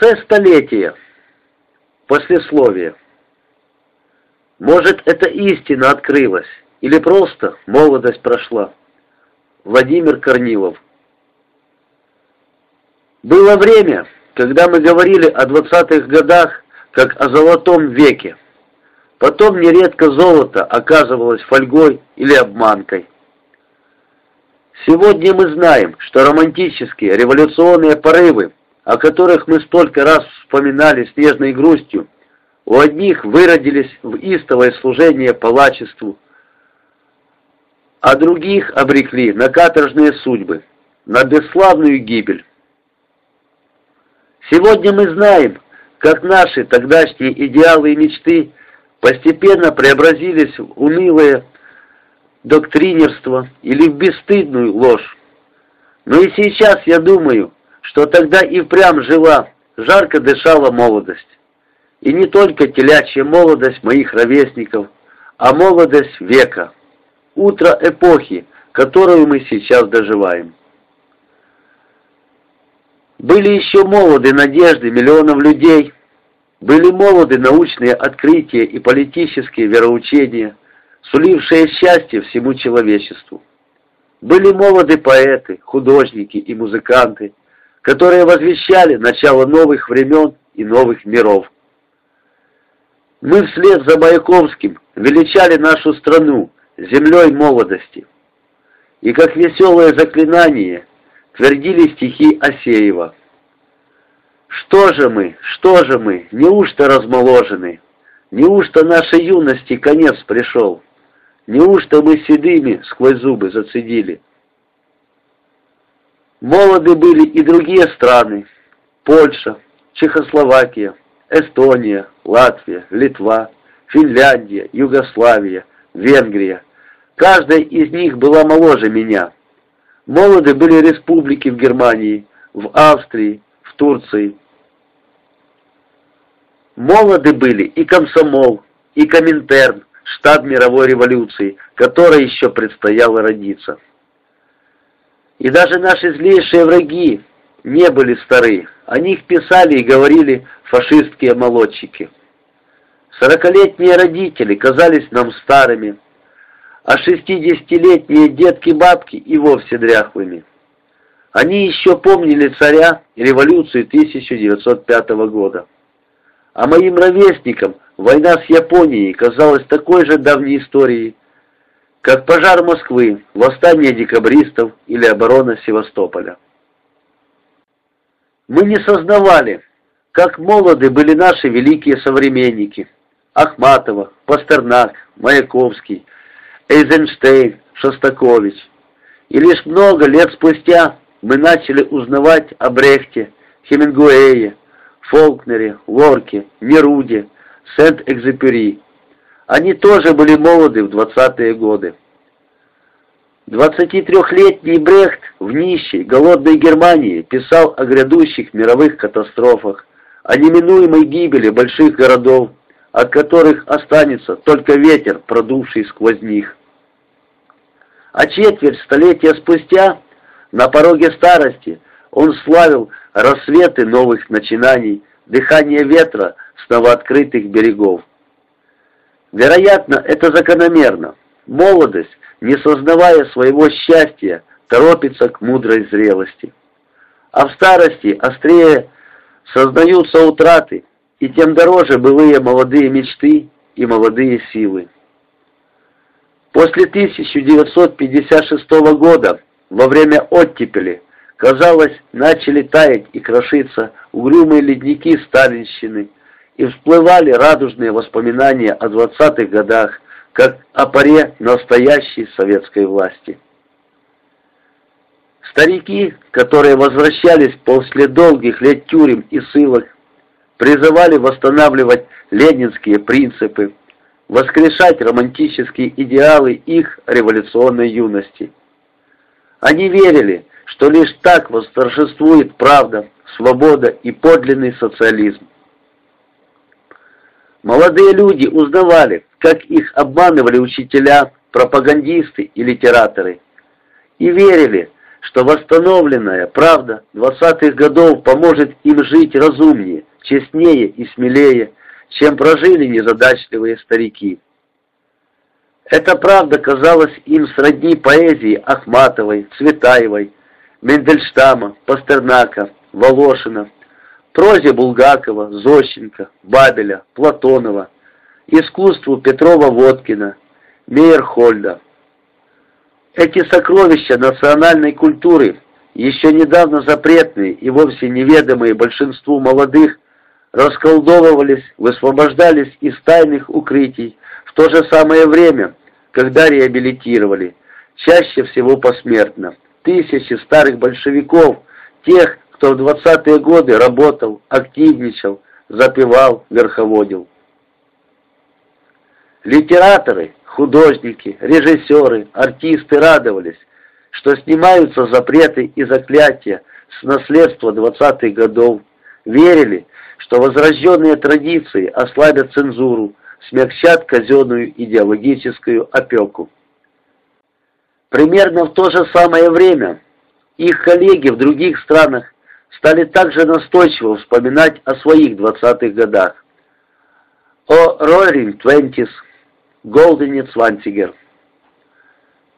конце столетия. Послесловие. Может, это истина открылась, или просто молодость прошла. Владимир Корнилов. Было время, когда мы говорили о двадцатых годах, как о золотом веке. Потом нередко золото оказывалось фольгой или обманкой. Сегодня мы знаем, что романтические революционные порывы о которых мы столько раз вспоминали с нежной грустью, у одних выродились в истовое служение палачеству, а других обрекли на каторжные судьбы, на бесславную гибель. Сегодня мы знаем, как наши тогдашние идеалы и мечты постепенно преобразились в унылое доктринерство или в бесстыдную ложь. Но и сейчас я думаю, что тогда и впрямь жила, жарко дышала молодость. И не только телячья молодость моих ровесников, а молодость века, утро эпохи, которую мы сейчас доживаем. Были еще молоды надежды миллионов людей, были молоды научные открытия и политические вероучения, сулившие счастье всему человечеству. Были молоды поэты, художники и музыканты, которые возвещали начало новых времен и новых миров. Мы вслед за Маяковским величали нашу страну землей молодости. И как веселое заклинание твердили стихи Осеева. Что же мы, что же мы, неужто размоложены? Неужто нашей юности конец пришел? Неужто мы седыми сквозь зубы зацедили? Молоды были и другие страны. Польша, Чехословакия, Эстония, Латвия, Литва, Финляндия, Югославия, Венгрия. Каждая из них была моложе меня. Молоды были республики в Германии, в Австрии, в Турции. Молоды были и комсомол, и Коминтерн, штаб мировой революции, которой еще предстояло родиться. И даже наши злейшие враги не были стары. О них писали и говорили фашистские молодчики. Сорокалетние родители казались нам старыми, а шестидесятилетние детки-бабки и вовсе дряхлыми. Они еще помнили царя и революцию 1905 года. А моим ровесникам война с Японией казалась такой же давней историей, как пожар Москвы, восстание декабристов или оборона Севастополя. Мы не сознавали, как молоды были наши великие современники Ахматова, Пастернак, Маяковский, Эйзенштейн, Шостакович. И лишь много лет спустя мы начали узнавать о Брехте, Хемингуэе, Фолкнере, Лорке, Неруде, Сент-Экзепюри, они тоже были молоды в двадцатые годы. 23-летний Брехт в нищей, голодной Германии писал о грядущих мировых катастрофах, о неминуемой гибели больших городов, от которых останется только ветер, продувший сквозь них. А четверть столетия спустя, на пороге старости, он славил рассветы новых начинаний, дыхание ветра с новооткрытых берегов. Вероятно, это закономерно. Молодость, не сознавая своего счастья, торопится к мудрой зрелости. А в старости острее сознаются утраты, и тем дороже былые молодые мечты и молодые силы. После 1956 года, во время оттепели, казалось, начали таять и крошиться угрюмые ледники сталинщины, и всплывали радужные воспоминания о двадцатых годах, как о поре настоящей советской власти. Старики, которые возвращались после долгих лет тюрем и ссылок, призывали восстанавливать ленинские принципы, воскрешать романтические идеалы их революционной юности. Они верили, что лишь так восторжествует правда, свобода и подлинный социализм. Молодые люди узнавали, как их обманывали учителя, пропагандисты и литераторы, и верили, что восстановленная правда 20-х годов поможет им жить разумнее, честнее и смелее, чем прожили незадачливые старики. Эта правда казалась им сродни поэзии Ахматовой, Цветаевой, Мендельштама, Пастернака, Волошина, прозе Булгакова, Зощенко, Бабеля, Платонова, искусству Петрова-Водкина, Мейерхольда. Эти сокровища национальной культуры, еще недавно запретные и вовсе неведомые большинству молодых, расколдовывались, высвобождались из тайных укрытий в то же самое время, когда реабилитировали, чаще всего посмертно, тысячи старых большевиков, тех, кто в 20-е годы работал, активничал, запевал, верховодил. Литераторы, художники, режиссеры, артисты радовались, что снимаются запреты и заклятия с наследства 20-х годов, верили, что возрожденные традиции ослабят цензуру, смягчат казенную идеологическую опеку. Примерно в то же самое время их коллеги в других странах стали также настойчиво вспоминать о своих 20-х годах. О Roaring Twenties, Голдене Цвантигер.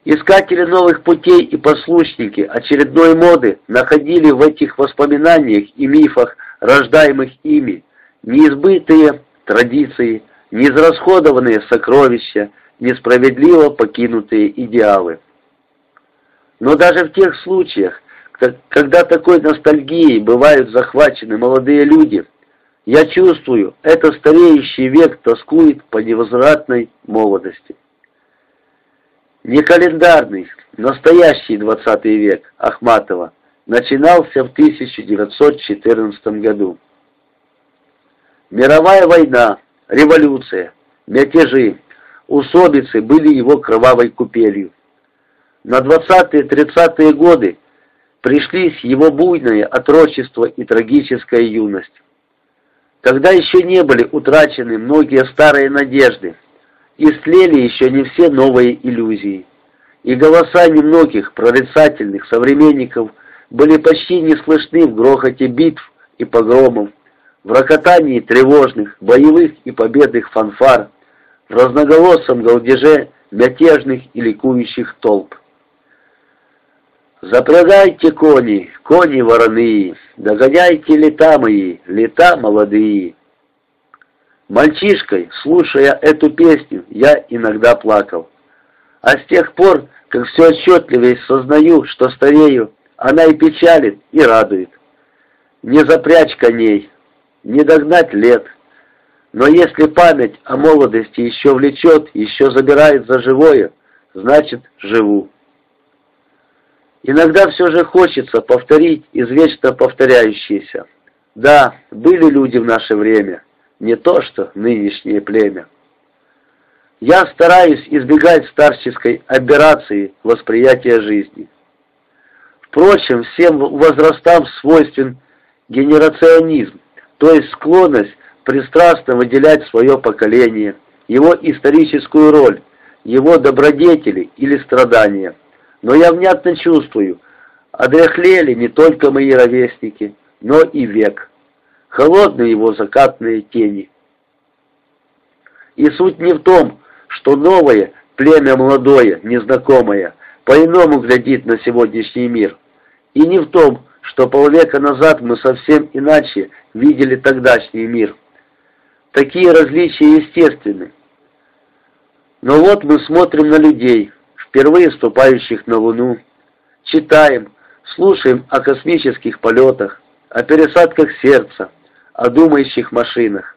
Искатели новых путей и послушники очередной моды находили в этих воспоминаниях и мифах, рождаемых ими, неизбытые традиции, неизрасходованные сокровища, несправедливо покинутые идеалы. Но даже в тех случаях, когда такой ностальгией бывают захвачены молодые люди, я чувствую, это стареющий век тоскует по невозвратной молодости. Не календарный, настоящий 20 век Ахматова начинался в 1914 году. Мировая война, революция, мятежи, усобицы были его кровавой купелью. На 20-30-е годы пришлись его буйное отрочество и трагическая юность. Тогда еще не были утрачены многие старые надежды, и слели еще не все новые иллюзии. И голоса немногих прорицательных современников были почти не слышны в грохоте битв и погромов, в рокотании тревожных, боевых и победных фанфар, в разноголосом галдеже мятежных и ликующих толп. Запрягайте кони, кони вороные, догоняйте лета мои, лета молодые. Мальчишкой, слушая эту песню, я иногда плакал. А с тех пор, как все отчетливее сознаю, что старею, она и печалит, и радует. Не запрячь коней, не догнать лет. Но если память о молодости еще влечет, еще забирает за живое, значит, живу. Иногда все же хочется повторить извечно повторяющееся. Да, были люди в наше время, не то что нынешнее племя. Я стараюсь избегать старческой аберрации восприятия жизни. Впрочем, всем возрастам свойствен генерационизм, то есть склонность пристрастно выделять свое поколение, его историческую роль, его добродетели или страдания – но я внятно чувствую, одряхлели не только мои ровесники, но и век. Холодные его закатные тени. И суть не в том, что новое, племя молодое, незнакомое, по-иному глядит на сегодняшний мир. И не в том, что полвека назад мы совсем иначе видели тогдашний мир. Такие различия естественны. Но вот мы смотрим на людей, впервые ступающих на Луну, читаем, слушаем о космических полетах, о пересадках сердца, о думающих машинах.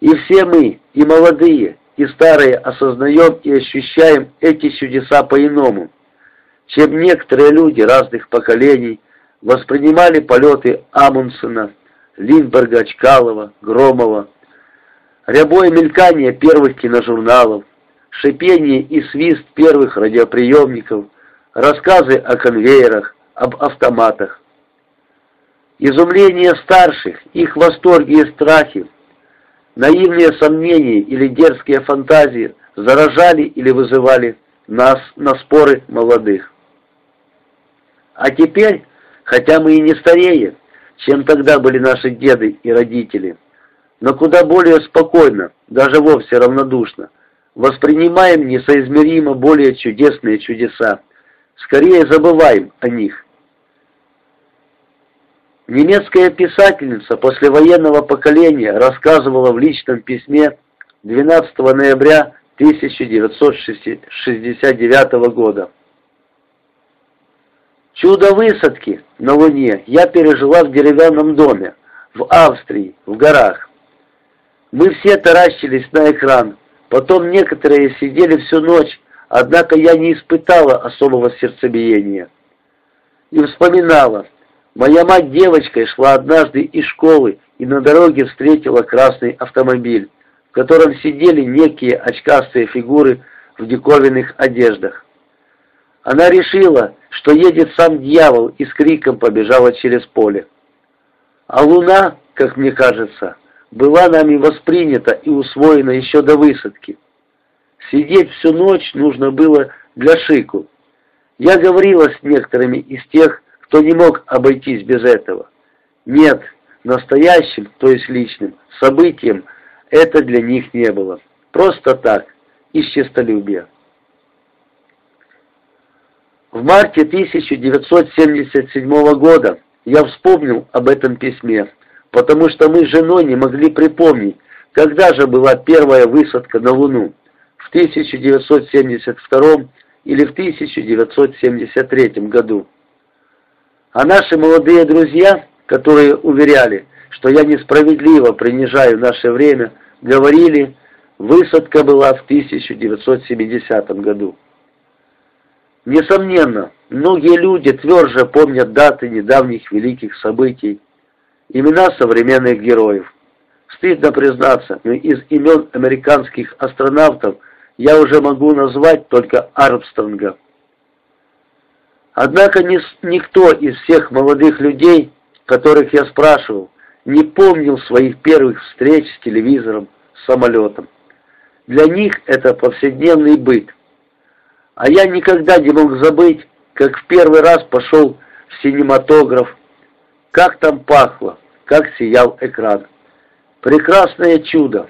И все мы, и молодые, и старые, осознаем и ощущаем эти чудеса по-иному, чем некоторые люди разных поколений воспринимали полеты Амундсена, Линдберга, Чкалова, Громова, рябое мелькание первых киножурналов, шипение и свист первых радиоприемников, рассказы о конвейерах, об автоматах. Изумление старших, их восторги и страхи, наивные сомнения или дерзкие фантазии заражали или вызывали нас на споры молодых. А теперь, хотя мы и не старее, чем тогда были наши деды и родители, но куда более спокойно, даже вовсе равнодушно, воспринимаем несоизмеримо более чудесные чудеса, скорее забываем о них. Немецкая писательница послевоенного поколения рассказывала в личном письме 12 ноября 1969 года. Чудо высадки на Луне я пережила в деревянном доме, в Австрии, в горах. Мы все таращились на экран, потом некоторые сидели всю ночь, однако я не испытала особого сердцебиения. И вспоминала, моя мать девочкой шла однажды из школы и на дороге встретила красный автомобиль, в котором сидели некие очкастые фигуры в диковинных одеждах. Она решила, что едет сам дьявол и с криком побежала через поле. А луна, как мне кажется, была нами воспринята и усвоена еще до высадки. Сидеть всю ночь нужно было для шику. Я говорила с некоторыми из тех, кто не мог обойтись без этого. Нет, настоящим, то есть личным, событием это для них не было. Просто так, из честолюбия. В марте 1977 года я вспомнил об этом письме, потому что мы с женой не могли припомнить, когда же была первая высадка на Луну, в 1972 или в 1973 году. А наши молодые друзья, которые уверяли, что я несправедливо принижаю наше время, говорили, высадка была в 1970 году. Несомненно, многие люди тверже помнят даты недавних великих событий, имена современных героев. Стыдно признаться, но из имен американских астронавтов я уже могу назвать только Армстронга. Однако ни, никто из всех молодых людей, которых я спрашивал, не помнил своих первых встреч с телевизором, с самолетом. Для них это повседневный быт. А я никогда не мог забыть, как в первый раз пошел в синематограф, как там пахло, как сиял экран. Прекрасное чудо.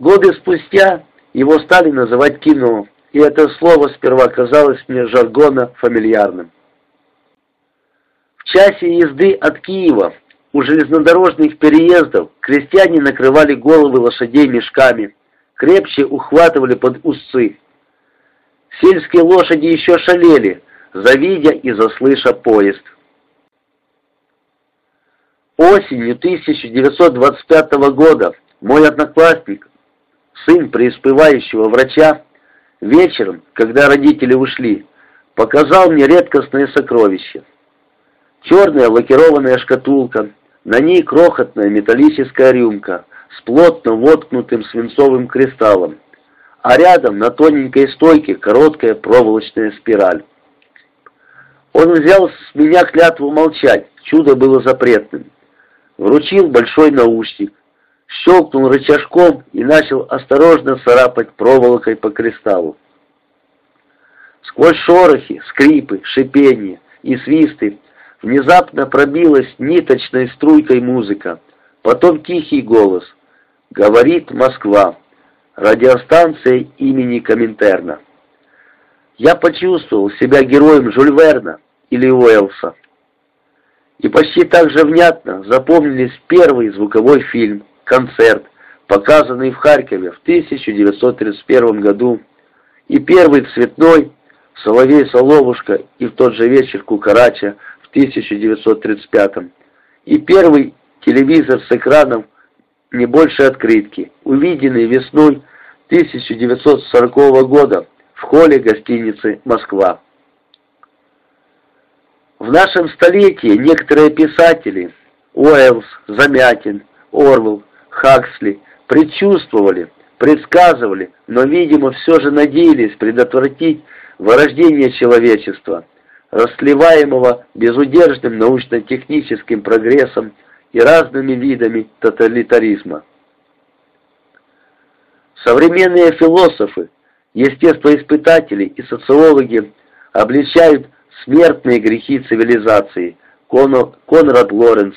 Годы спустя его стали называть кино, и это слово сперва казалось мне жаргона фамильярным. В часе езды от Киева у железнодорожных переездов крестьяне накрывали головы лошадей мешками, крепче ухватывали под усы. Сельские лошади еще шалели, завидя и заслыша поезд. Осенью 1925 года мой одноклассник, сын преуспевающего врача, вечером, когда родители ушли, показал мне редкостное сокровище. Черная лакированная шкатулка, на ней крохотная металлическая рюмка с плотно воткнутым свинцовым кристаллом а рядом на тоненькой стойке короткая проволочная спираль. Он взял с меня клятву молчать, чудо было запретным. Вручил большой наушник, щелкнул рычажком и начал осторожно царапать проволокой по кристаллу. Сквозь шорохи, скрипы, шипение и свисты внезапно пробилась ниточной струйкой музыка, потом тихий голос «Говорит Москва» радиостанция имени Коминтерна. Я почувствовал себя героем Жюль Верна или Уэллса. И почти так же внятно запомнились первый звуковой фильм «Концерт», показанный в Харькове в 1931 году, и первый цветной «Соловей-соловушка» и в тот же вечер «Кукарача» в 1935 и первый телевизор с экраном не больше открытки, увиденной весной 1940 года в холле гостиницы «Москва». В нашем столетии некоторые писатели Уэллс, Замятин, Орвелл, Хаксли предчувствовали, предсказывали, но, видимо, все же надеялись предотвратить вырождение человечества, расливаемого безудержным научно-техническим прогрессом и разными видами тоталитаризма. Современные философы, естествоиспытатели и социологи обличают Смертные грехи цивилизации. Конрад Лоренц.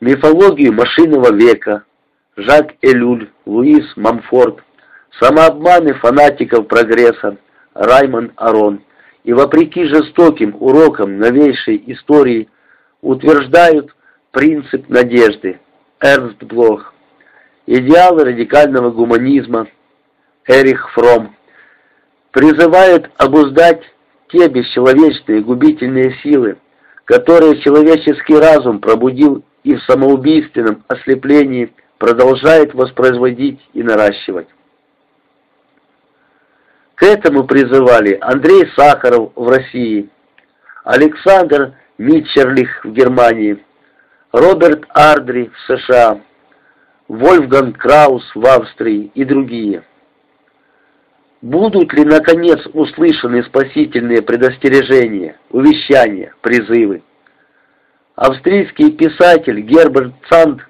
Мифологию машинного века. Жак Элюль, Луис Мамфорд. Самообманы фанатиков прогресса. Раймонд Арон. И вопреки жестоким урокам новейшей истории утверждают принцип надежды. Эрнст Блох. Идеалы радикального гуманизма. Эрих Фром. Призывают обуздать те бесчеловечные губительные силы, которые человеческий разум пробудил и в самоубийственном ослеплении продолжает воспроизводить и наращивать. К этому призывали Андрей Сахаров в России, Александр Митчерлих в Германии, Роберт Ардри в США, Вольфганг Краус в Австрии и другие. Будут ли, наконец, услышаны спасительные предостережения, увещания, призывы? Австрийский писатель Герберт Цанд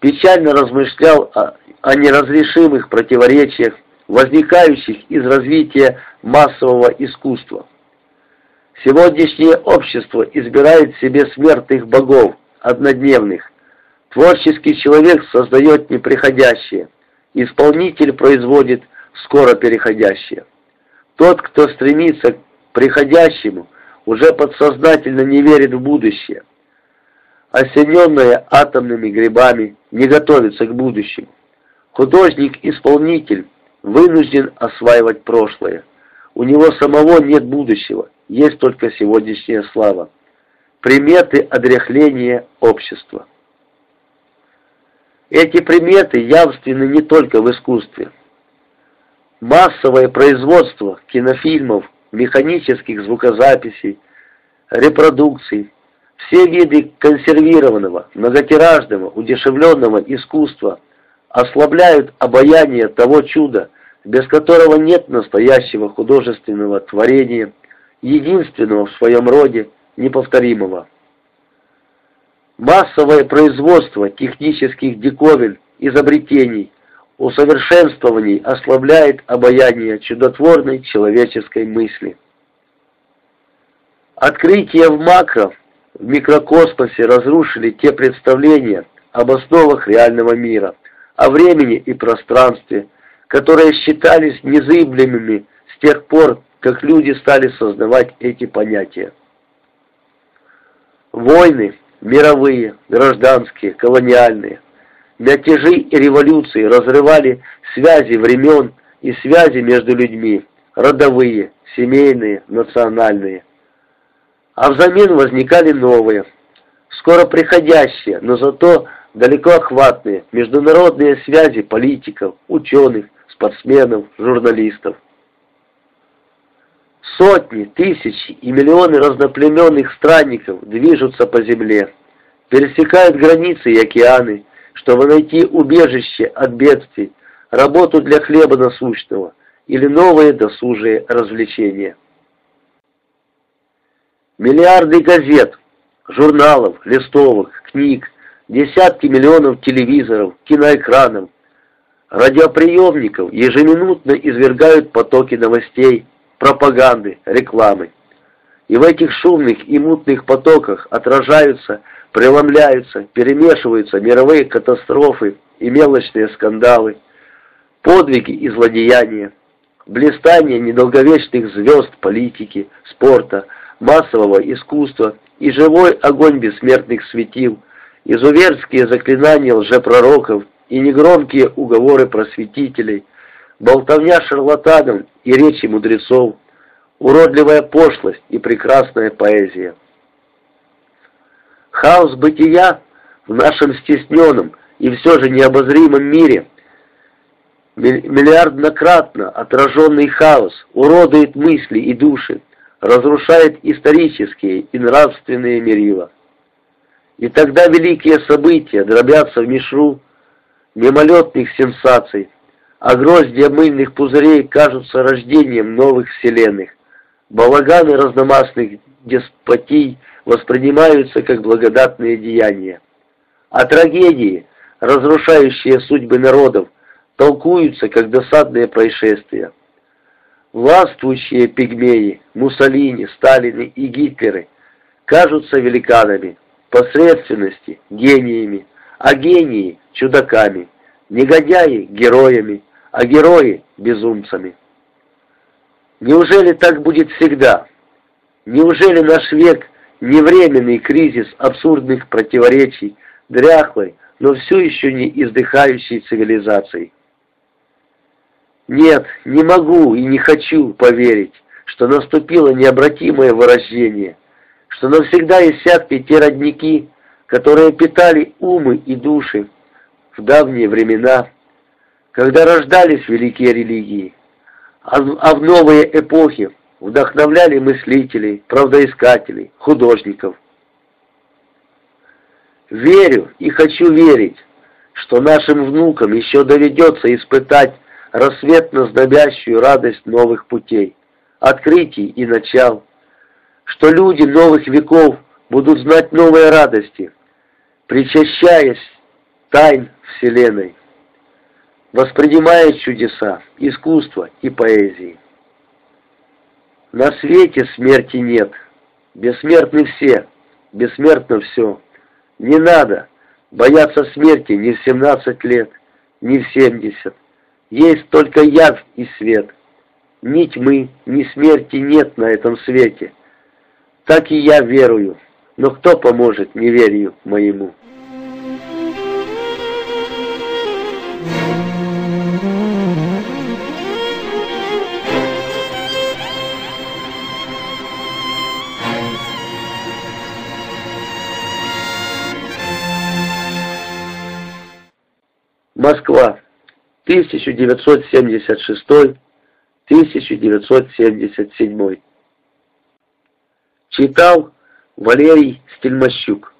печально размышлял о, о неразрешимых противоречиях, возникающих из развития массового искусства. Сегодняшнее общество избирает себе смертных богов, однодневных. Творческий человек создает неприходящее, исполнитель производит скоро переходящее. Тот, кто стремится к приходящему, уже подсознательно не верит в будущее. Осененная атомными грибами не готовится к будущему. Художник-исполнитель вынужден осваивать прошлое. У него самого нет будущего, есть только сегодняшняя слава. Приметы одряхления общества. Эти приметы явственны не только в искусстве. Массовое производство кинофильмов, механических звукозаписей, репродукций, все виды консервированного, многотиражного, удешевленного искусства ослабляют обаяние того чуда, без которого нет настоящего художественного творения, единственного в своем роде, неповторимого. Массовое производство технических диковин, изобретений, усовершенствований ослабляет обаяние чудотворной человеческой мысли. Открытия в макро, в микрокосмосе разрушили те представления об основах реального мира, о времени и пространстве, которые считались незыблемыми с тех пор, как люди стали создавать эти понятия. Войны, мировые, гражданские, колониальные, Мятежи и революции разрывали связи времен и связи между людьми, родовые, семейные, национальные. А взамен возникали новые, скоро приходящие, но зато далекоохватные международные связи политиков, ученых, спортсменов, журналистов. Сотни, тысячи и миллионы разноплеменных странников движутся по земле, пересекают границы и океаны, чтобы найти убежище от бедствий, работу для хлеба насущного или новые досужие развлечения. Миллиарды газет, журналов, листовок, книг, десятки миллионов телевизоров, киноэкранов, радиоприемников ежеминутно извергают потоки новостей, пропаганды, рекламы. И в этих шумных и мутных потоках отражаются преломляются, перемешиваются мировые катастрофы и мелочные скандалы, подвиги и злодеяния, блистание недолговечных звезд политики, спорта, массового искусства и живой огонь бессмертных светил, изуверские заклинания лжепророков и негромкие уговоры просветителей, болтовня шарлатанов и речи мудрецов, уродливая пошлость и прекрасная поэзия. Хаос бытия в нашем стесненном и все же необозримом мире, миллиарднократно отраженный хаос, уродует мысли и души, разрушает исторические и нравственные мерила. И тогда великие события дробятся в мишру мимолетных сенсаций, а гроздья мыльных пузырей кажутся рождением новых вселенных. Балаганы разномастных деспотий воспринимаются как благодатные деяния. А трагедии, разрушающие судьбы народов, толкуются как досадные происшествия. Властвующие пигмеи, Муссолини, Сталины и Гитлеры кажутся великанами, посредственности – гениями, а гении – чудаками, негодяи – героями, а герои – безумцами. Неужели так будет всегда? Неужели наш век – не временный кризис абсурдных противоречий, дряхлой, но все еще не издыхающей цивилизации? Нет, не могу и не хочу поверить, что наступило необратимое вырождение, что навсегда иссякли те родники, которые питали умы и души в давние времена, когда рождались великие религии, а в новые эпохи вдохновляли мыслителей, правдоискателей, художников. Верю и хочу верить, что нашим внукам еще доведется испытать рассветно-знобящую радость новых путей, открытий и начал, что люди новых веков будут знать новые радости, причащаясь тайн Вселенной, воспринимая чудеса, искусство и поэзии. На свете смерти нет, бессмертны все, бессмертно все. Не надо бояться смерти ни в 17 лет, ни в 70. Есть только яд и свет. Ни тьмы, ни смерти нет на этом свете. Так и я верую, но кто поможет неверию моему? Москва. 1976-1977. Читал Валерий Стельмощук.